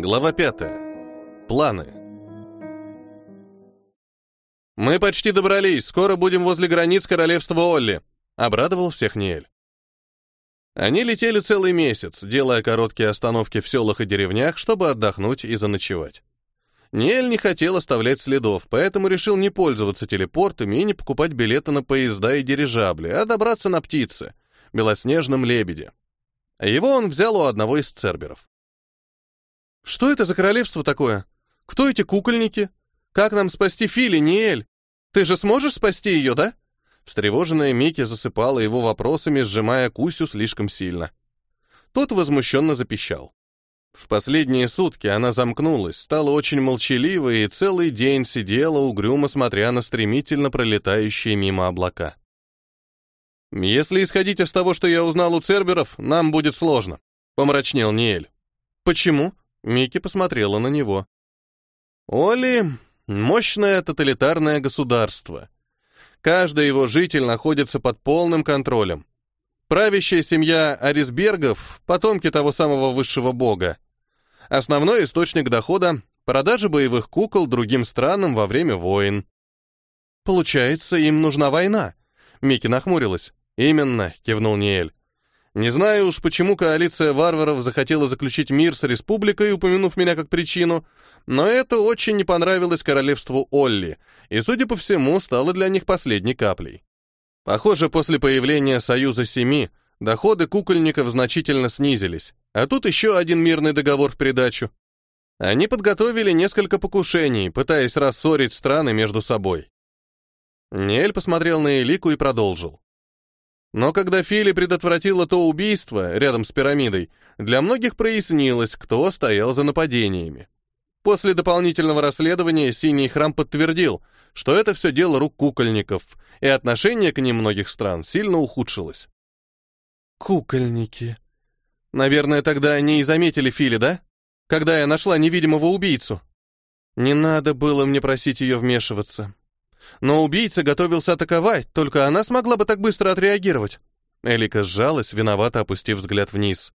Глава 5. Планы. «Мы почти добрались, скоро будем возле границ королевства Олли», — обрадовал всех Ниэль. Они летели целый месяц, делая короткие остановки в селах и деревнях, чтобы отдохнуть и заночевать. Ниэль не хотел оставлять следов, поэтому решил не пользоваться телепортами и не покупать билеты на поезда и дирижабли, а добраться на птице, белоснежном лебеде. Его он взял у одного из церберов. Что это за королевство такое? Кто эти кукольники? Как нам спасти Фили, Ниэль? Ты же сможешь спасти ее, да? Встревоженная Микки засыпала его вопросами, сжимая Кусю слишком сильно. Тот возмущенно запищал. В последние сутки она замкнулась, стала очень молчаливой и целый день сидела, угрюмо смотря на стремительно пролетающие мимо облака. «Если исходить из того, что я узнал у Церберов, нам будет сложно», — помрачнел Ниэль. «Почему?» Микки посмотрела на него. Оли — мощное тоталитарное государство. Каждый его житель находится под полным контролем. Правящая семья Арисбергов — потомки того самого высшего бога. Основной источник дохода — продажа боевых кукол другим странам во время войн. «Получается, им нужна война», — Микки нахмурилась. «Именно», — кивнул Ниэль. Не знаю уж, почему коалиция варваров захотела заключить мир с республикой, упомянув меня как причину, но это очень не понравилось королевству Олли, и, судя по всему, стало для них последней каплей. Похоже, после появления Союза Семи доходы кукольников значительно снизились, а тут еще один мирный договор в придачу. Они подготовили несколько покушений, пытаясь рассорить страны между собой. Нель посмотрел на Элику и продолжил. Но когда Фили предотвратила то убийство рядом с пирамидой, для многих прояснилось, кто стоял за нападениями. После дополнительного расследования Синий храм подтвердил, что это все дело рук кукольников, и отношение к ним многих стран сильно ухудшилось. «Кукольники. Наверное, тогда они и заметили Фили, да? Когда я нашла невидимого убийцу. Не надо было мне просить ее вмешиваться. Но убийца готовился атаковать, только она смогла бы так быстро отреагировать. Элика сжалась, виновато опустив взгляд вниз.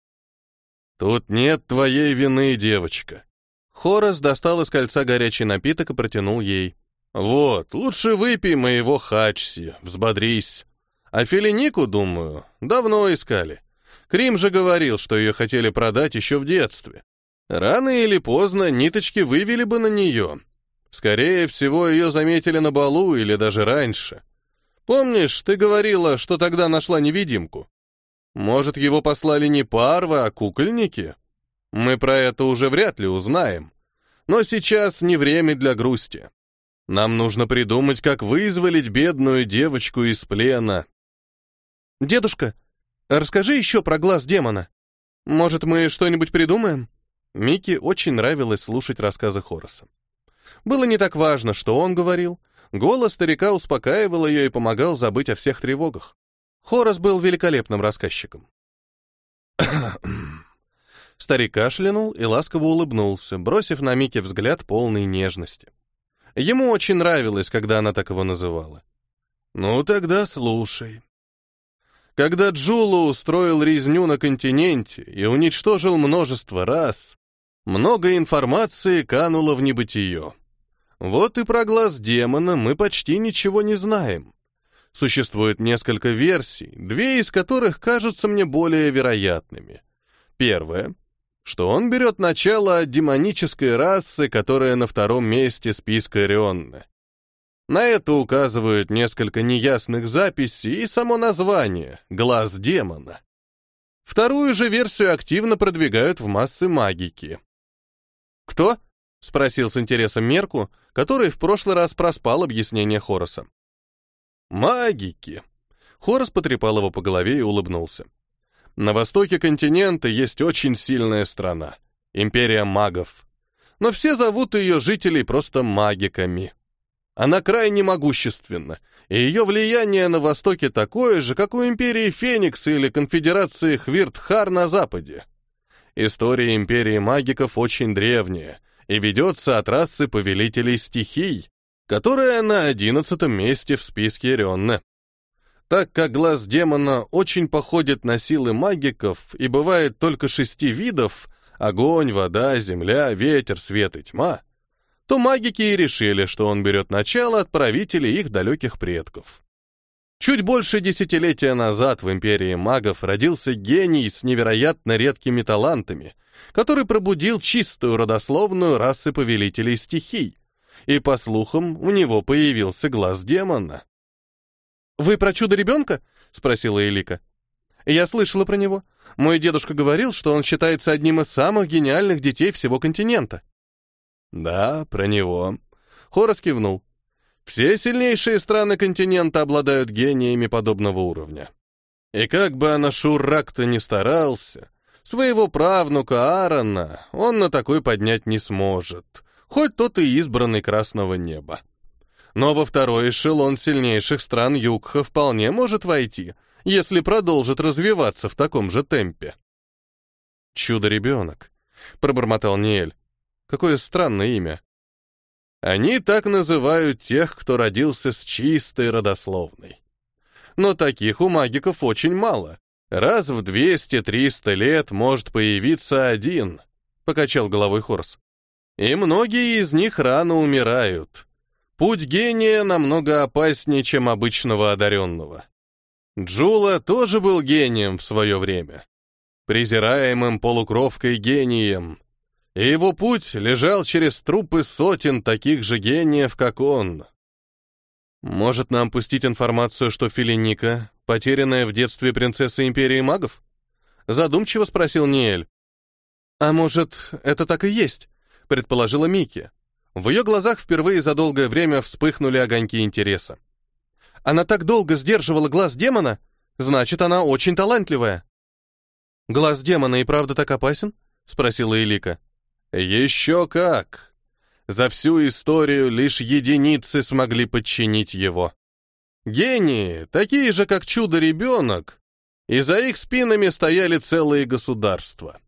«Тут нет твоей вины, девочка». Хорас достал из кольца горячий напиток и протянул ей. «Вот, лучше выпей моего хачси, взбодрись. А Филинику, думаю, давно искали. Крим же говорил, что ее хотели продать еще в детстве. Рано или поздно ниточки вывели бы на нее, Скорее всего, ее заметили на балу или даже раньше. Помнишь, ты говорила, что тогда нашла невидимку? Может, его послали не парвы, а кукольники? Мы про это уже вряд ли узнаем. Но сейчас не время для грусти. Нам нужно придумать, как вызволить бедную девочку из плена. Дедушка, расскажи еще про глаз демона. Может, мы что-нибудь придумаем? Микки очень нравилось слушать рассказы Хороса. Было не так важно, что он говорил. Голос старика успокаивал ее и помогал забыть о всех тревогах. Хорас был великолепным рассказчиком. Старик кашлянул и ласково улыбнулся, бросив на Мике взгляд полной нежности. Ему очень нравилось, когда она так его называла. «Ну тогда слушай», когда Джулу устроил резню на континенте и уничтожил множество рас, много информации кануло в небытие. Вот и про глаз демона мы почти ничего не знаем. Существует несколько версий, две из которых кажутся мне более вероятными. Первая, что он берет начало от демонической расы, которая на втором месте списка Орионна. На это указывают несколько неясных записей и само название «Глаз демона». Вторую же версию активно продвигают в массы магики. «Кто?» — спросил с интересом Мерку, который в прошлый раз проспал объяснение Хороса. «Магики!» Хорос потрепал его по голове и улыбнулся. «На востоке континента есть очень сильная страна — империя магов. Но все зовут ее жителей просто магиками. Она крайне могущественна, и ее влияние на востоке такое же, как у империи Феникс или конфедерации Хвиртхар на западе. История империи магиков очень древняя, и ведется от расы повелителей стихий, которая на одиннадцатом месте в списке Рионны. Так как глаз демона очень походит на силы магиков и бывает только шести видов, огонь, вода, земля, ветер, свет и тьма, то магики и решили, что он берет начало от правителей их далеких предков. Чуть больше десятилетия назад в империи магов родился гений с невероятно редкими талантами, который пробудил чистую родословную расы повелителей стихий, и, по слухам, у него появился глаз демона. «Вы про чудо-ребенка?» — спросила Элика. «Я слышала про него. Мой дедушка говорил, что он считается одним из самых гениальных детей всего континента». «Да, про него». Хорос кивнул. «Все сильнейшие страны континента обладают гениями подобного уровня. И как бы Анашур Рак-то ни старался, своего правнука Аарона он на такой поднять не сможет, хоть тот и избранный красного неба. Но во второй эшелон сильнейших стран Югха вполне может войти, если продолжит развиваться в таком же темпе. «Чудо-ребенок», — пробормотал Ниэль. Какое странное имя. Они так называют тех, кто родился с чистой родословной. Но таких у магиков очень мало. Раз в 200-300 лет может появиться один, покачал головой Хорс. И многие из них рано умирают. Путь гения намного опаснее, чем обычного одаренного. Джула тоже был гением в свое время. Презираемым полукровкой гением, и его путь лежал через трупы сотен таких же гениев, как он. Может нам пустить информацию, что Филиника — потерянная в детстве принцесса Империи магов? Задумчиво спросил Ниэль. А может, это так и есть? Предположила Микки. В ее глазах впервые за долгое время вспыхнули огоньки интереса. Она так долго сдерживала глаз демона, значит, она очень талантливая. Глаз демона и правда так опасен? Спросила Элика. Еще как! За всю историю лишь единицы смогли подчинить его. Гении, такие же, как чудо-ребенок, и за их спинами стояли целые государства.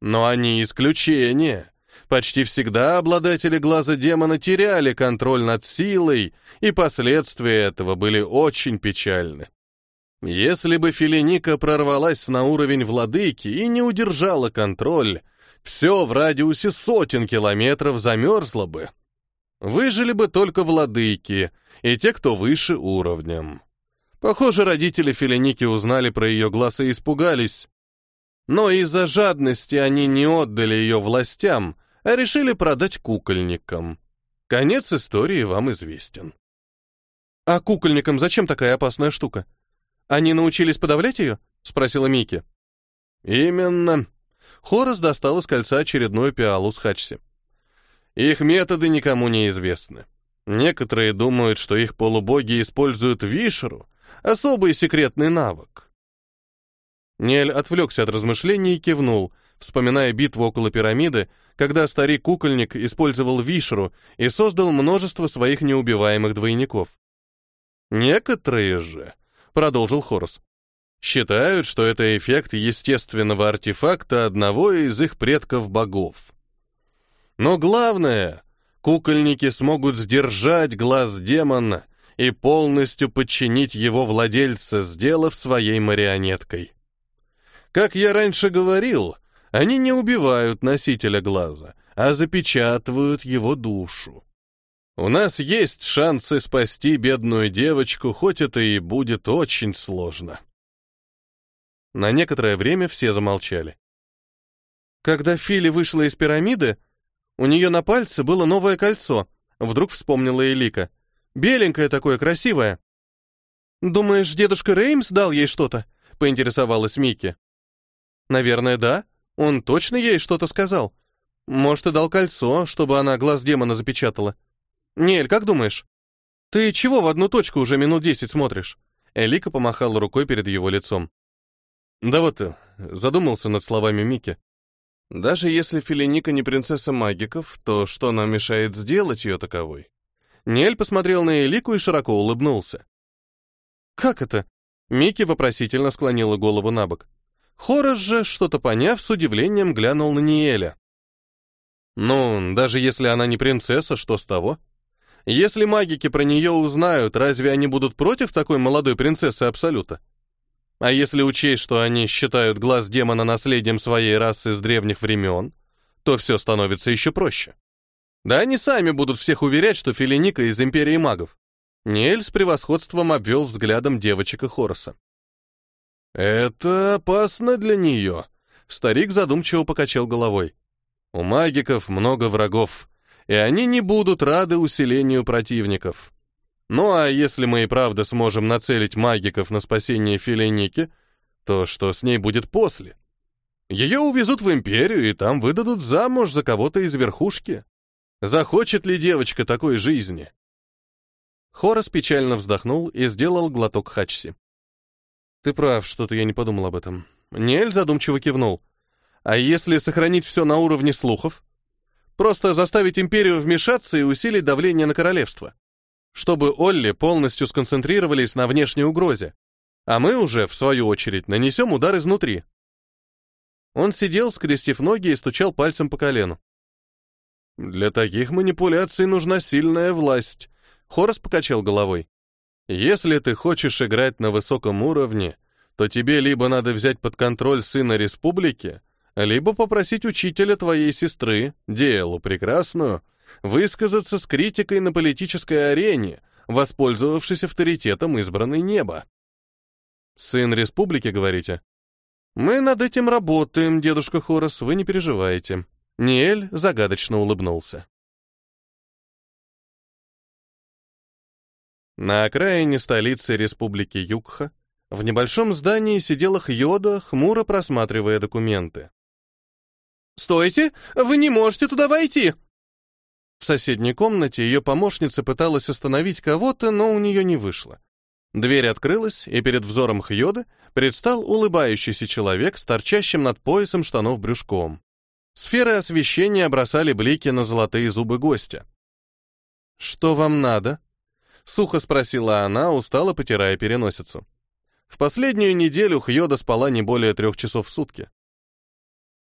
Но они исключения. Почти всегда обладатели глаза демона теряли контроль над силой, и последствия этого были очень печальны. Если бы Филиника прорвалась на уровень владыки и не удержала контроль, все в радиусе сотен километров замерзло бы. Выжили бы только владыки и те, кто выше уровнем. Похоже, родители Филиники узнали про ее глаз и испугались. Но из-за жадности они не отдали ее властям, а решили продать кукольникам. Конец истории вам известен. «А кукольникам зачем такая опасная штука? Они научились подавлять ее?» — спросила Мики. «Именно», Хорос достал из кольца очередную пиалу с хачси. Их методы никому не известны. Некоторые думают, что их полубоги используют вишеру, особый секретный навык. Нель отвлекся от размышлений и кивнул, вспоминая битву около пирамиды, когда старик-кукольник использовал вишеру и создал множество своих неубиваемых двойников. «Некоторые же», — продолжил Хорос, Считают, что это эффект естественного артефакта одного из их предков-богов. Но главное, кукольники смогут сдержать глаз демона и полностью подчинить его владельца, сделав своей марионеткой. Как я раньше говорил, они не убивают носителя глаза, а запечатывают его душу. У нас есть шансы спасти бедную девочку, хоть это и будет очень сложно. На некоторое время все замолчали. Когда Фили вышла из пирамиды, у нее на пальце было новое кольцо, вдруг вспомнила Элика. Беленькое такое, красивое. «Думаешь, дедушка Реймс дал ей что-то?» — поинтересовалась Микки. «Наверное, да. Он точно ей что-то сказал. Может, и дал кольцо, чтобы она глаз демона запечатала. Нель, как думаешь? Ты чего в одну точку уже минут десять смотришь?» Элика помахала рукой перед его лицом. Да вот, э, задумался над словами Мики. Даже если Филиника не принцесса магиков, то что нам мешает сделать ее таковой? Нель посмотрел на Элику и широко улыбнулся. «Как это?» Микки вопросительно склонила голову на бок. Хорос же, что-то поняв, с удивлением глянул на Ниэля. «Ну, даже если она не принцесса, что с того? Если магики про нее узнают, разве они будут против такой молодой принцессы Абсолюта?» А если учесть, что они считают глаз демона наследием своей расы с древних времен, то все становится еще проще. Да они сами будут всех уверять, что Филиника из Империи магов. Ниэль с превосходством обвел взглядом девочек и Хороса. «Это опасно для нее», — старик задумчиво покачал головой. «У магиков много врагов, и они не будут рады усилению противников. Ну а если мы и правда сможем нацелить магиков на спасение Филиники, то что с ней будет после? Ее увезут в Империю, и там выдадут замуж за кого-то из верхушки. Захочет ли девочка такой жизни?» Хорос печально вздохнул и сделал глоток хачси. «Ты прав, что-то я не подумал об этом». Нель задумчиво кивнул. «А если сохранить все на уровне слухов? Просто заставить Империю вмешаться и усилить давление на королевство. Чтобы Олли полностью сконцентрировались на внешней угрозе. А мы уже, в свою очередь, нанесем удар изнутри». Он сидел, скрестив ноги и стучал пальцем по колену. «Для таких манипуляций нужна сильная власть», — Хорос покачал головой. Если ты хочешь играть на высоком уровне, то тебе либо надо взять под контроль сына республики, либо попросить учителя твоей сестры, Диэлу Прекрасную, высказаться с критикой на политической арене, воспользовавшись авторитетом избранной неба. Сын республики, говорите? Мы над этим работаем, дедушка Хорос, вы не переживайте. Ниэль загадочно улыбнулся. На окраине столицы республики Юкха в небольшом здании сидела Хьода, хмуро просматривая документы. «Стойте! Вы не можете туда войти!» В соседней комнате ее помощница пыталась остановить кого-то, но у нее не вышло. Дверь открылась, и перед взором Хьоды предстал улыбающийся человек с торчащим над поясом штанов брюшком. Сферы освещения бросали блики на золотые зубы гостя. «Что вам надо?» Сухо спросила она, устало потирая переносицу. В последнюю неделю Хьода спала не более трех часов в сутки.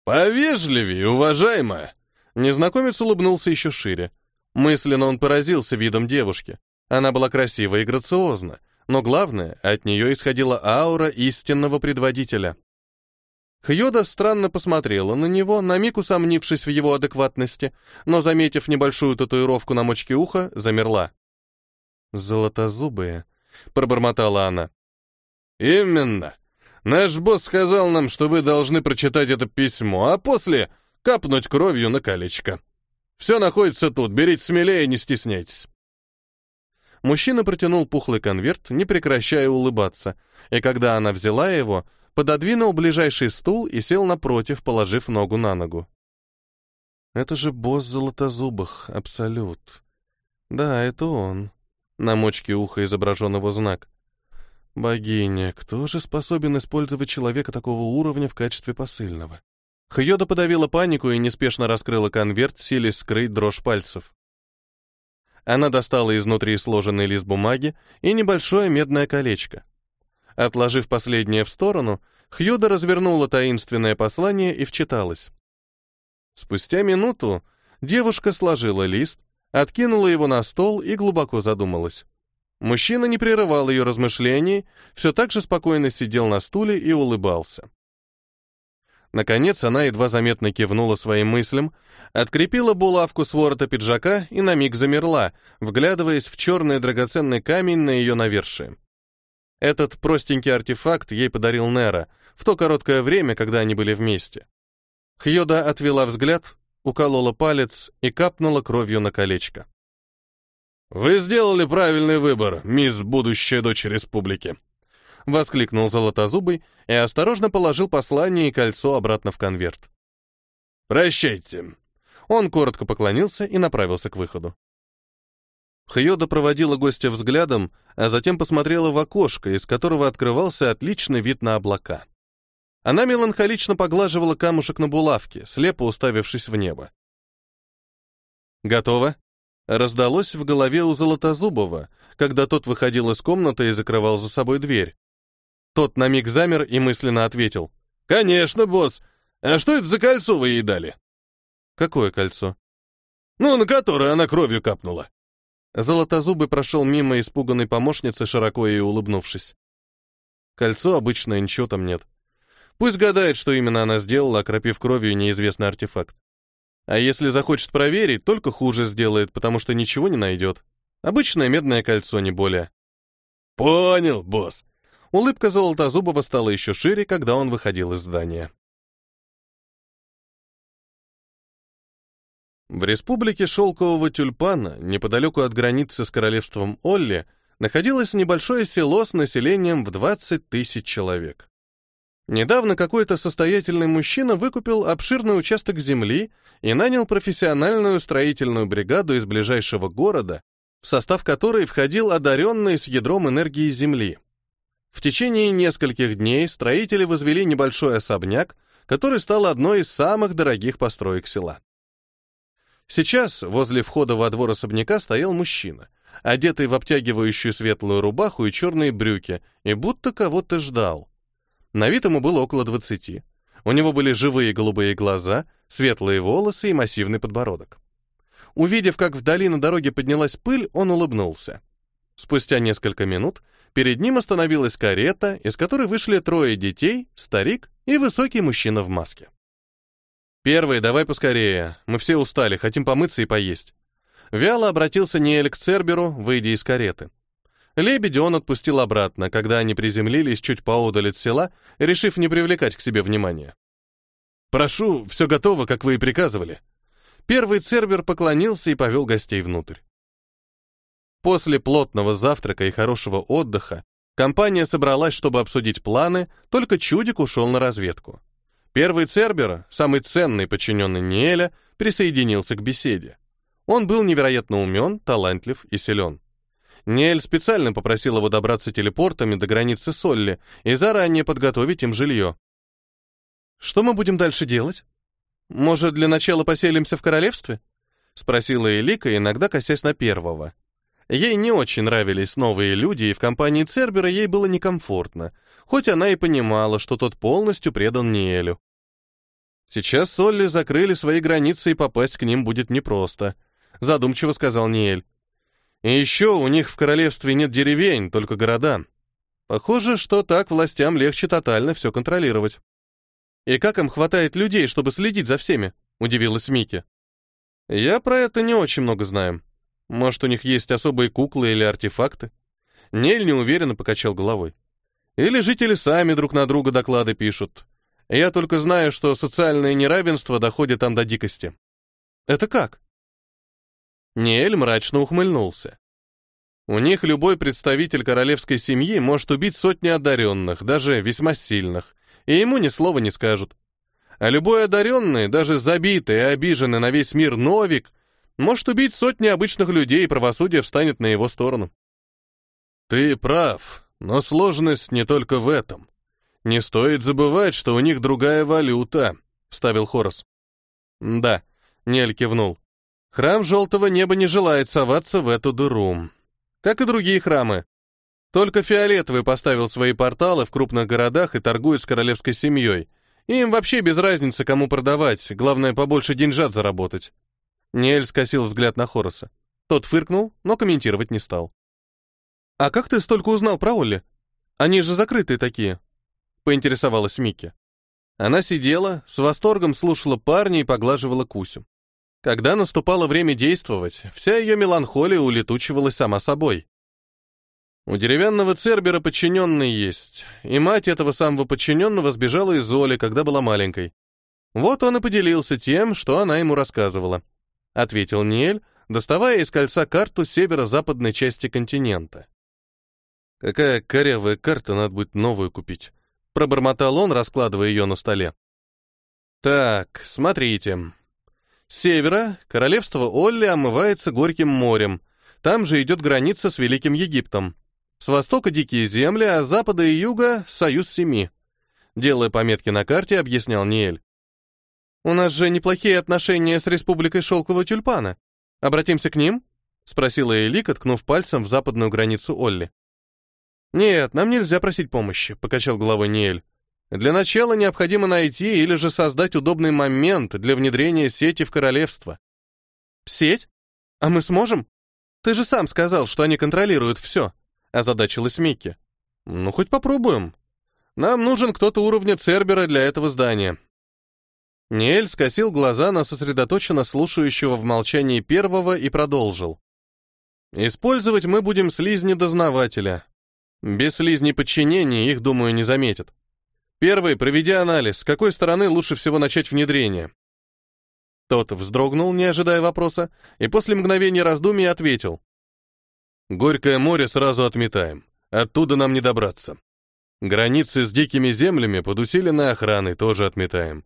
«Повежливее, уважаемая!» Незнакомец улыбнулся еще шире. Мысленно он поразился видом девушки. Она была красива и грациозна, но главное, от нее исходила аура истинного предводителя. Хьода странно посмотрела на него, на миг усомнившись в его адекватности, но, заметив небольшую татуировку на мочке уха, замерла. «Золотозубые», — пробормотала она. «Именно. Наш босс сказал нам, что вы должны прочитать это письмо, а после капнуть кровью на колечко. Все находится тут, берите смелее, не стесняйтесь». Мужчина протянул пухлый конверт, не прекращая улыбаться, и когда она взяла его, пододвинул ближайший стул и сел напротив, положив ногу на ногу. «Это же босс Золотозубых, Абсолют. Да, это он. На мочке уха изображен его знак. Богиня, кто же способен использовать человека такого уровня в качестве посыльного? Хьода подавила панику и неспешно раскрыла конверт, силясь скрыть дрожь пальцев. Она достала изнутри сложенный лист бумаги и небольшое медное колечко. Отложив последнее в сторону, Хьода развернула таинственное послание и вчиталась. Спустя минуту девушка сложила лист, откинула его на стол и глубоко задумалась. Мужчина не прерывал ее размышлений, все так же спокойно сидел на стуле и улыбался. Наконец она едва заметно кивнула своим мыслям, открепила булавку с ворота пиджака и на миг замерла, вглядываясь в черный драгоценный камень на ее навершие. Этот простенький артефакт ей подарил Нера в то короткое время, когда они были вместе. Хьода отвела взгляд, уколола палец и капнула кровью на колечко. «Вы сделали правильный выбор, мисс будущая дочь республики!» Воскликнул Золотозубый и осторожно положил послание и кольцо обратно в конверт. «Прощайте!» Он коротко поклонился и направился к выходу. Хьода проводила гостя взглядом, а затем посмотрела в окошко, из которого открывался отличный вид на облака. Она меланхолично поглаживала камушек на булавке, слепо уставившись в небо. «Готово?» Раздалось в голове у Золотозубова, когда тот выходил из комнаты и закрывал за собой дверь. Тот на миг замер и мысленно ответил. «Конечно, босс! А что это за кольцо вы ей дали?» «Какое кольцо?» «Ну, на которое она кровью капнула». Золотозубый прошел мимо испуганной помощницы, широко ей улыбнувшись. Кольцо обычное, ничего там нет. Пусть гадает, что именно она сделала, окропив кровью неизвестный артефакт. А если захочет проверить, только хуже сделает, потому что ничего не найдет. Обычное медное кольцо, не более. Понял, босс. Улыбка Золотозубова стала еще шире, когда он выходил из здания. В республике Шелкового Тюльпана, неподалеку от границы с королевством Олли, находилось небольшое село с населением в 20 тысяч человек. Недавно какой-то состоятельный мужчина выкупил обширный участок земли и нанял профессиональную строительную бригаду из ближайшего города, в состав которой входил одаренный с ядром энергии Земли. В течение нескольких дней строители возвели небольшой особняк, который стал одной из самых дорогих построек села. Сейчас возле входа во двор особняка стоял мужчина, одетый в обтягивающую светлую рубаху и черные брюки, и будто кого-то ждал. На вид ему было около двадцати. У него были живые голубые глаза, светлые волосы и массивный подбородок. Увидев, как вдали на дороге поднялась пыль, он улыбнулся. Спустя несколько минут перед ним остановилась карета, из которой вышли трое детей, старик и высокий мужчина в маске. «Первый, давай поскорее. Мы все устали, хотим помыться и поесть». Вяло обратился Ниэль к Церберу, выйдя из кареты. Лебедя он отпустил обратно, когда они приземлились чуть поодаль от села, решив не привлекать к себе внимания. «Прошу, все готово, как вы и приказывали». Первый Цербер поклонился и повел гостей внутрь. После плотного завтрака и хорошего отдыха компания собралась, чтобы обсудить планы, только Чудик ушел на разведку. Первый Цербер, самый ценный подчиненный Ниэля, присоединился к беседе. Он был невероятно умен, талантлив и силен. Ниэль специально попросил его добраться телепортами до границы Солли и заранее подготовить им жилье. «Что мы будем дальше делать? Может, для начала поселимся в королевстве?» — спросила Элика, иногда косясь на первого. Ей не очень нравились новые люди, и в компании Цербера ей было некомфортно, хоть она и понимала, что тот полностью предан Ниэлю. Сейчас Солли закрыли свои границы, и попасть к ним будет непросто, задумчиво сказал Ниэль. И еще у них в королевстве нет деревень, только города. Похоже, что так властям легче тотально все контролировать. И как им хватает людей, чтобы следить за всеми? Удивилась Мики. Я про это не очень много знаю. Может, у них есть особые куклы или артефакты? Нель неуверенно покачал головой. Или жители сами друг на друга доклады пишут. Я только знаю, что социальное неравенство доходит там до дикости. Это как? Ниэль мрачно ухмыльнулся. У них любой представитель королевской семьи может убить сотни одаренных, даже весьма сильных, и ему ни слова не скажут. А любой одаренный, даже забитый и обиженный на весь мир Новик, может убить сотни обычных людей, и правосудие встанет на его сторону. Ты прав, но сложность не только в этом. «Не стоит забывать, что у них другая валюта», — вставил Хорос. «Да», — Нель кивнул. «Храм Желтого Неба не желает соваться в эту дыру. Как и другие храмы. Только Фиолетовый поставил свои порталы в крупных городах и торгует с королевской семьей. Им вообще без разницы, кому продавать, главное, побольше деньжат заработать». Нель скосил взгляд на Хороса. Тот фыркнул, но комментировать не стал. «А как ты столько узнал про Олли? Они же закрытые такие», поинтересовалась Микки. Она сидела, с восторгом слушала парня и поглаживала Кусю. Когда наступало время действовать, вся ее меланхолия улетучивалась сама собой. У деревянного Цербера подчиненный есть, и мать этого самого подчиненного сбежала из Золи, когда была маленькой. Вот он и поделился тем, что она ему рассказывала. Ответил Ниэль, доставая из кольца карту северо-западной части континента. Какая корявая карта, надо будет новую купить пробормотал он, раскладывая ее на столе. Так, смотрите. С севера королевство Олли омывается Горьким морем. Там же идет граница с Великим Египтом. С востока дикие земли, а с запада и юга — союз семи. Делая пометки на карте, объяснял Ниэль. «У нас же неплохие отношения с Республикой Шелкового Тюльпана. Обратимся к ним?» — спросила Элик, ткнув пальцем в западную границу Олли. «Нет, нам нельзя просить помощи», — покачал головой Ниэль. «Для начала необходимо найти или же создать удобный момент для внедрения сети в королевство». «Сеть? А мы сможем? Ты же сам сказал, что они контролируют все», — озадачилась Микки. «Ну, хоть попробуем. Нам нужен кто-то уровня Цербера для этого здания. Ниэль скосил глаза на сосредоточенно слушающего в молчании первого и продолжил. Использовать мы будем слизни-дознавателя. Без слизней подчинения их, думаю, не заметят. Первый, проведи анализ, с какой стороны лучше всего начать внедрение. Тот вздрогнул, не ожидая вопроса, и после мгновения раздумий ответил. «Горькое море сразу отметаем. Оттуда нам не добраться. Границы с дикими землями под усиленной охраной тоже отметаем.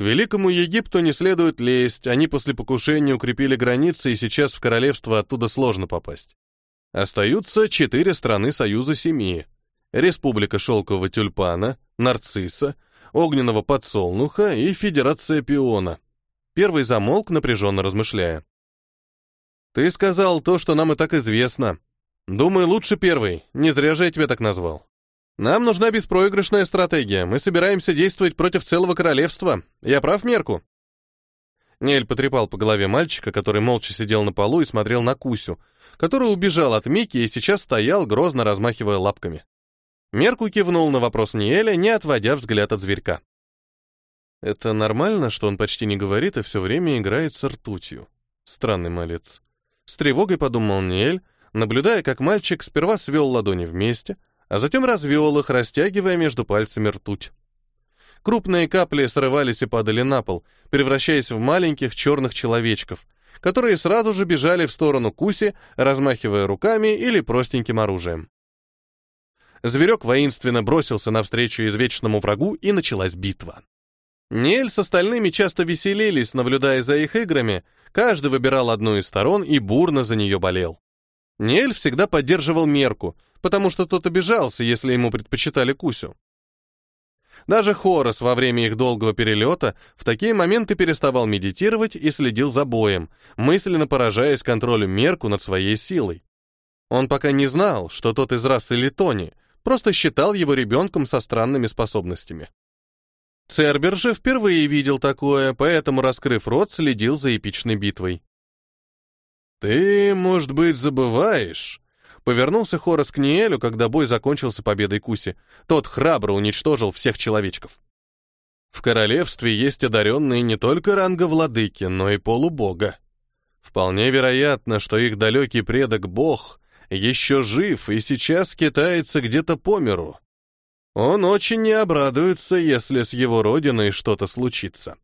К Великому Египту не следует лезть, они после покушения укрепили границы, и сейчас в королевство оттуда сложно попасть. Остаются четыре страны Союза Семи. Республика Шелкового Тюльпана, Нарцисса, Огненного Подсолнуха и Федерация Пиона. Первый замолк, напряженно размышляя. «Ты сказал то, что нам и так известно. Думаю, лучше первый, не зря же я тебя так назвал. Нам нужна беспроигрышная стратегия, мы собираемся действовать против целого королевства. Я прав, Мерку?» Нель потрепал по голове мальчика, который молча сидел на полу и смотрел на Кусю, который убежал от Мики и сейчас стоял, грозно размахивая лапками. Мерку кивнул на вопрос Ниэля, не отводя взгляд от зверька. Это нормально, что он почти не говорит и все время играет с ртутью. Странный малец. С тревогой подумал Ниэль, наблюдая, как мальчик сперва свел ладони вместе, а затем развел их, растягивая между пальцами ртуть. Крупные капли срывались и падали на пол, превращаясь в маленьких черных человечков, которые сразу же бежали в сторону Куси, размахивая руками или простеньким оружием. Зверек воинственно бросился навстречу извечному врагу, и началась битва. Нель с остальными часто веселились, наблюдая за их играми, каждый выбирал одну из сторон и бурно за нее болел. Нель всегда поддерживал Мерку, потому что тот обижался, если ему предпочитали Кусю. Даже Хорос во время их долгого перелета в такие моменты переставал медитировать и следил за боем, мысленно поражаясь контролю Мерку над своей силой. Он пока не знал, что тот из расы Литони, просто считал его ребенком со странными способностями. Цербер же впервые видел такое, поэтому, раскрыв рот, следил за эпичной битвой. «Ты, может быть, забываешь?» Повернулся Хорос к Ниэлю, когда бой закончился победой Куси. Тот храбро уничтожил всех человечков. В королевстве есть одаренные не только ранга владыки, но и полубога. Вполне вероятно, что их далекий предок бог еще жив и сейчас китается где-то по миру. Он очень не обрадуется, если с его родиной что-то случится.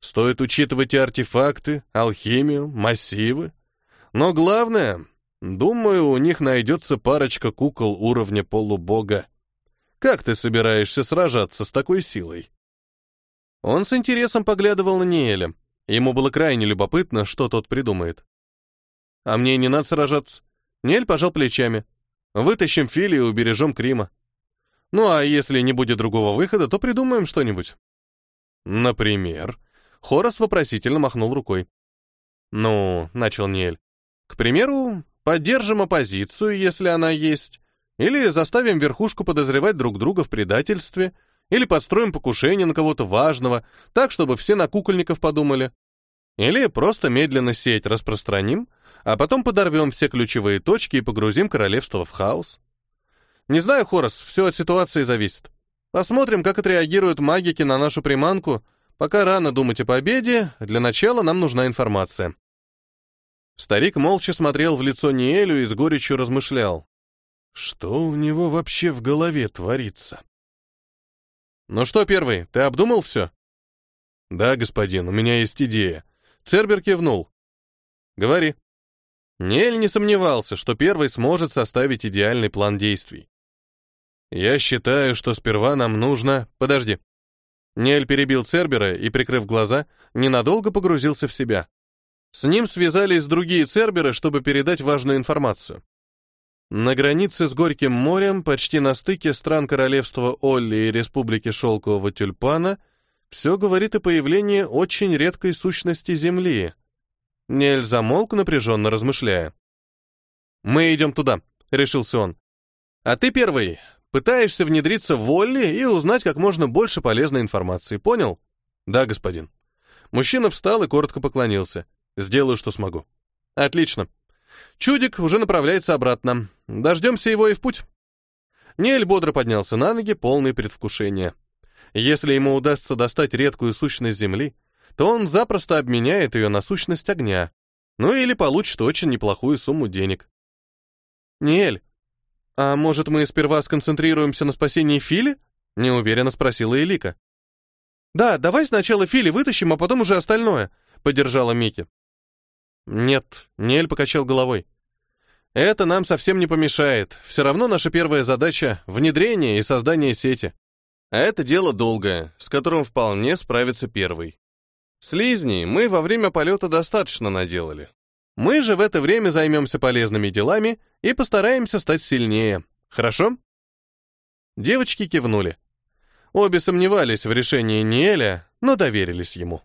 Стоит учитывать и артефакты, алхимию, массивы. Но главное, думаю, у них найдется парочка кукол уровня полубога. Как ты собираешься сражаться с такой силой? Он с интересом поглядывал на Ниэля. Ему было крайне любопытно, что тот придумает. А мне не надо сражаться. Ниэль пожал плечами. Вытащим Фили и убережем Крима. Ну а если не будет другого выхода, то придумаем что-нибудь. Например, Хорос вопросительно махнул рукой. Ну, начал Ниэль. К примеру, поддержим оппозицию, если она есть, или заставим верхушку подозревать друг друга в предательстве, или подстроим покушение на кого-то важного, так, чтобы все на кукольников подумали. Или просто медленно сеть распространим, а потом подорвем все ключевые точки и погрузим королевство в хаос. Не знаю, Хорос, все от ситуации зависит. Посмотрим, как отреагируют магики на нашу приманку. Пока рано думать о победе, для начала нам нужна информация. Старик молча смотрел в лицо Ниэлю и с горечью размышлял. Что у него вообще в голове творится? Ну что, первый, ты обдумал все? Да, господин, у меня есть идея. Цербер кивнул. Говори. Ниэль не сомневался, что первый сможет составить идеальный план действий. Я считаю, что сперва нам нужно... Подожди. Нель перебил Цербера и, прикрыв глаза, ненадолго погрузился в себя. С ним связались другие Церберы, чтобы передать важную информацию. На границе с Горьким морем, почти на стыке стран королевства Олли и республики Шелкового Тюльпана, все говорит о появлении очень редкой сущности Земли. Нель замолк, напряженно размышляя. «Мы идем туда», — решился он. «А ты первый. Пытаешься внедриться в Волли и узнать как можно больше полезной информации, понял? Да, господин. Мужчина встал и коротко поклонился. Сделаю, что смогу. Отлично. Чудик уже направляется обратно. Дождемся его и в путь. Ниэль бодро поднялся на ноги, полный предвкушения. Если ему удастся достать редкую сущность Земли, то он запросто обменяет ее на сущность огня, ну или получит очень неплохую сумму денег. «Ниэль, а может мы сперва сконцентрируемся на спасении Фили?» — неуверенно спросила Элика. «Да, давай сначала Фили вытащим, а потом уже остальное», — поддержала Мики. «Нет», — Ниэль покачал головой. «Это нам совсем не помешает. Все равно наша первая задача — внедрение и создание сети. А это дело долгое, с которым вполне справится первый. Слизней мы во время полета достаточно наделали. Мы же в это время займемся полезными делами и постараемся стать сильнее. Хорошо?» Девочки кивнули. Обе сомневались в решении Ниэля, но доверились ему.